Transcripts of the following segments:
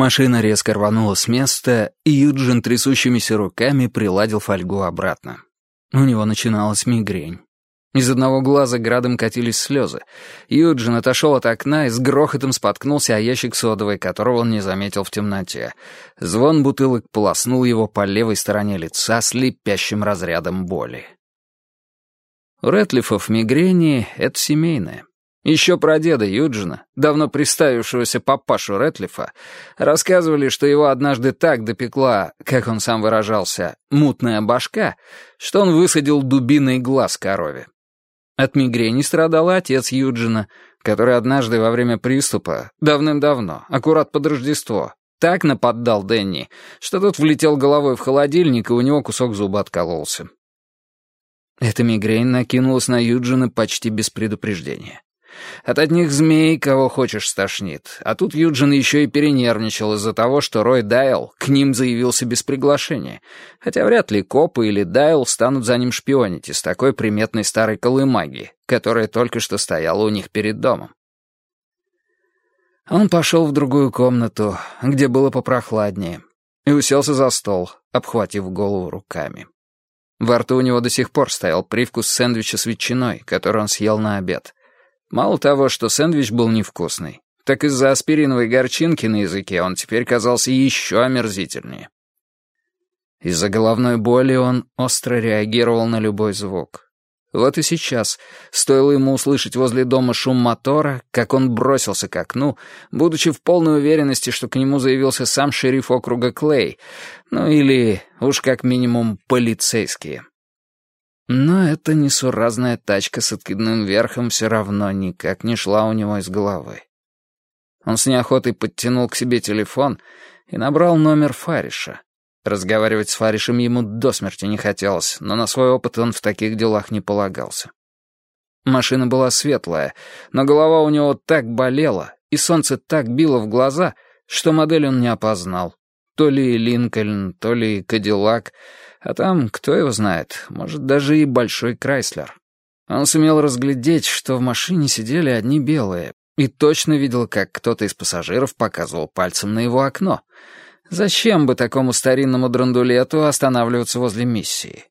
Машина резко рванула с места, и Юджин трясущимися руками приладил фольгу обратно. У него начиналась мигрень. Из одного глаза градом катились слезы. Юджин отошел от окна и с грохотом споткнулся о ящик содовой, которого он не заметил в темноте. Звон бутылок полоснул его по левой стороне лица слепящим разрядом боли. У Рэтлифов мигрени — это семейное. Еще про деда Юджина, давно приставившегося папашу Рэтлифа, рассказывали, что его однажды так допекла, как он сам выражался, мутная башка, что он высадил дубиной глаз корове. От мигрени страдал отец Юджина, который однажды во время приступа, давным-давно, аккурат под Рождество, так наподдал Дэнни, что тот влетел головой в холодильник, и у него кусок зуба откололся. Эта мигрень накинулась на Юджина почти без предупреждения. От одних змей кого хочешь стошнит. А тут Юджин еще и перенервничал из-за того, что РойДайл к ним заявился без приглашения. Хотя вряд ли копы или Дайл станут за ним шпионить из такой приметной старой колымаги, которая только что стояла у них перед домом. Он пошел в другую комнату, где было попрохладнее, и уселся за стол, обхватив голову руками. Во рту у него до сих пор стоял привкус сэндвича с ветчиной, который он съел на обед — Мало того, что сэндвич был невкусный, так из-за аспириновой горчинки на языке он теперь казался еще омерзительнее. Из-за головной боли он остро реагировал на любой звук. Вот и сейчас, стоило ему услышать возле дома шум мотора, как он бросился к окну, будучи в полной уверенности, что к нему заявился сам шериф округа Клей, ну или, уж как минимум, полицейские. Но эта несуразная тачка с откидным верхом все равно никак не шла у него из головы. Он с неохотой подтянул к себе телефон и набрал номер Фариша. Разговаривать с Фаришем ему до смерти не хотелось, но на свой опыт он в таких делах не полагался. Машина была светлая, но голова у него так болела, и солнце так било в глаза, что модель он не опознал. То ли Линкольн, то ли Кадиллак — а там, кто его знает, может, даже и большой Крайслер. Он сумел разглядеть, что в машине сидели одни белые, и точно видел, как кто-то из пассажиров показывал пальцем на его окно. Зачем бы такому старинному драндулету останавливаться возле миссии?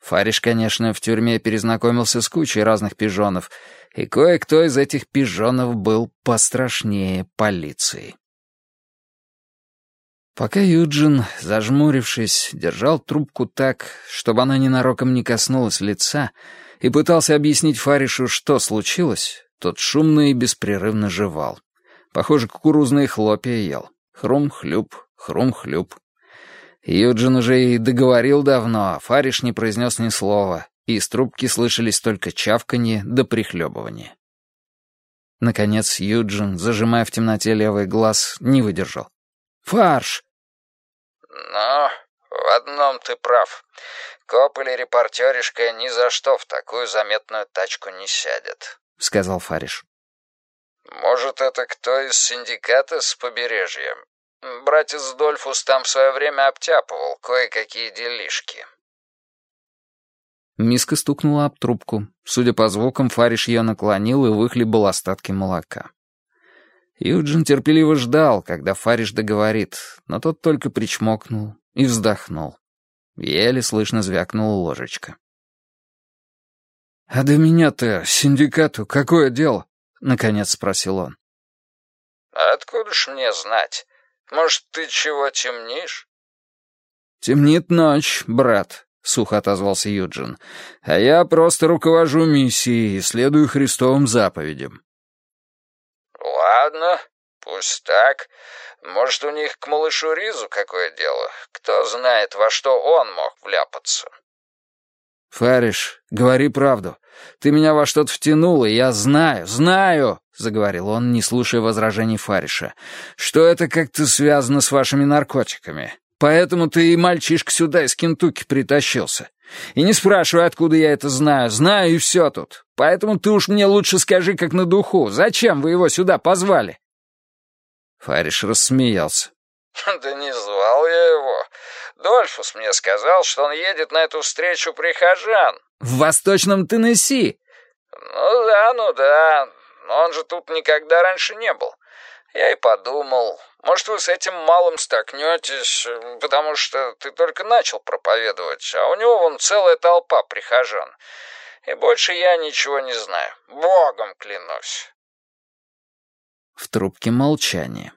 Фариш, конечно, в тюрьме перезнакомился с кучей разных пижонов, и кое-кто из этих пижонов был пострашнее полиции. Пока Юджин, зажмурившись, держал трубку так, чтобы она ненароком не коснулась лица, и пытался объяснить Фаришу, что случилось, тот шумно и беспрерывно жевал. Похоже, кукурузные хлопья ел. Хрум-хлюп, хрум-хлюп. Юджин уже и договорил давно, а Фариш не произнес ни слова, и из трубки слышались только чавканье да прихлебывание. Наконец Юджин, зажимая в темноте левый глаз, не выдержал. «Фарш!» «Ну, в одном ты прав. Коп или репортеришка ни за что в такую заметную тачку не сядет», — сказал Фариш. «Может, это кто из синдиката с побережья? Братец Дольфус там в свое время обтяпывал кое-какие делишки». Миска стукнула об трубку. Судя по звукам, Фариш ее наклонил и выхлебал остатки молока. Юджин терпеливо ждал, когда Фариш договорит, но тот только причмокнул и вздохнул. Еле слышно звякнула ложечка. «А до меня-то, синдикату, какое дело?» — наконец спросил он. «Откуда ж мне знать? Может, ты чего темнишь?» «Темнит ночь, брат», — сухо отозвался Юджин. «А я просто руковожу миссией и следую Христовым заповедям. «Ладно, пусть так. Может, у них к малышу Ризу какое дело? Кто знает, во что он мог вляпаться». «Фариш, говори правду. Ты меня во что-то втянул, и я знаю, знаю!» — заговорил он, не слушая возражений Фариша, «что это как-то связано с вашими наркотиками. Поэтому ты и мальчишка сюда из Кентукки притащился. И не спрашивай, откуда я это знаю. Знаю, и все тут. Поэтому ты уж мне лучше скажи, как на духу. Зачем вы его сюда позвали?» Фариш рассмеялся. «Да не звал я его. Дольфус мне сказал, что он едет на эту встречу прихожан». «В Восточном Теннесси?» «Ну да, ну да. Но он же тут никогда раньше не был. Я и подумал, может, вы с этим малым столкнетесь, потому что ты только начал проповедовать, а у него вон целая толпа прихожан. И больше я ничего не знаю. Богом клянусь. В трубке молчание.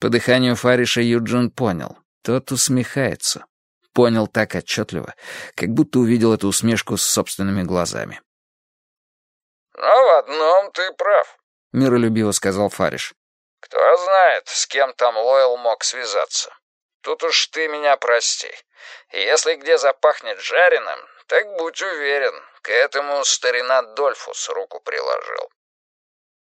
По дыханию Фариша Юджин понял. Тот усмехается. Понял так отчетливо, как будто увидел эту усмешку с собственными глазами. «Но в одном ты прав», — миролюбиво сказал Фариш. «Кто знает, с кем там Лойл мог связаться. Тут уж ты меня прости. И если где запахнет жареным, так будь уверен, к этому старина Дольфус руку приложил».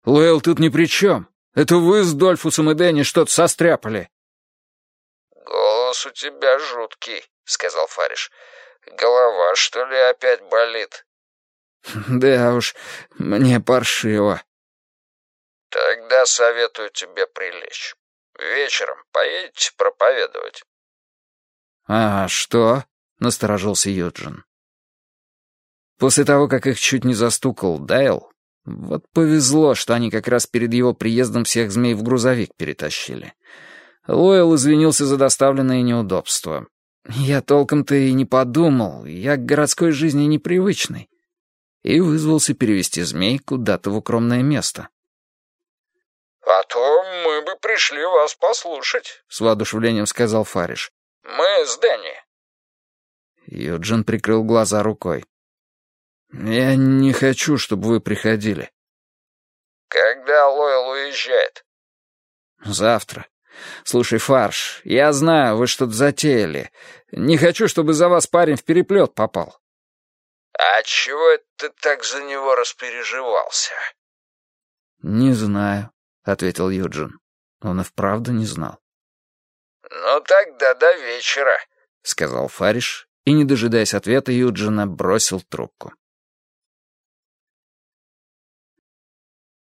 «Лойл тут ни при чем. Это вы с Дольфусом и Дэнни что-то состряпали». «Голос у тебя жуткий», — сказал Фариш. «Голова, что ли, опять болит?» «Да уж, мне паршиво». «Тогда советую тебе прилечь. Вечером поедете проповедовать». «А что?» — насторожился Юджин. После того, как их чуть не застукал Дайл, вот повезло, что они как раз перед его приездом всех змей в грузовик перетащили. Лойл извинился за доставленные неудобства. Я толком-то и не подумал, я к городской жизни непривычный. И вызвался перевести змей куда-то в укромное место. «А то мы бы пришли вас послушать», — с воодушевлением сказал Фариш. «Мы с Дэнни». Юджин прикрыл глаза рукой. «Я не хочу, чтобы вы приходили». «Когда Лойл уезжает?» «Завтра. Слушай, Фарш, я знаю, вы что-то затеяли. Не хочу, чтобы за вас парень в переплет попал». «А чего ты так за него распереживался?» «Не знаю», — ответил Юджин. Он и вправду не знал. «Ну тогда до вечера», — сказал Фариш, и, не дожидаясь ответа Юджина, бросил трубку.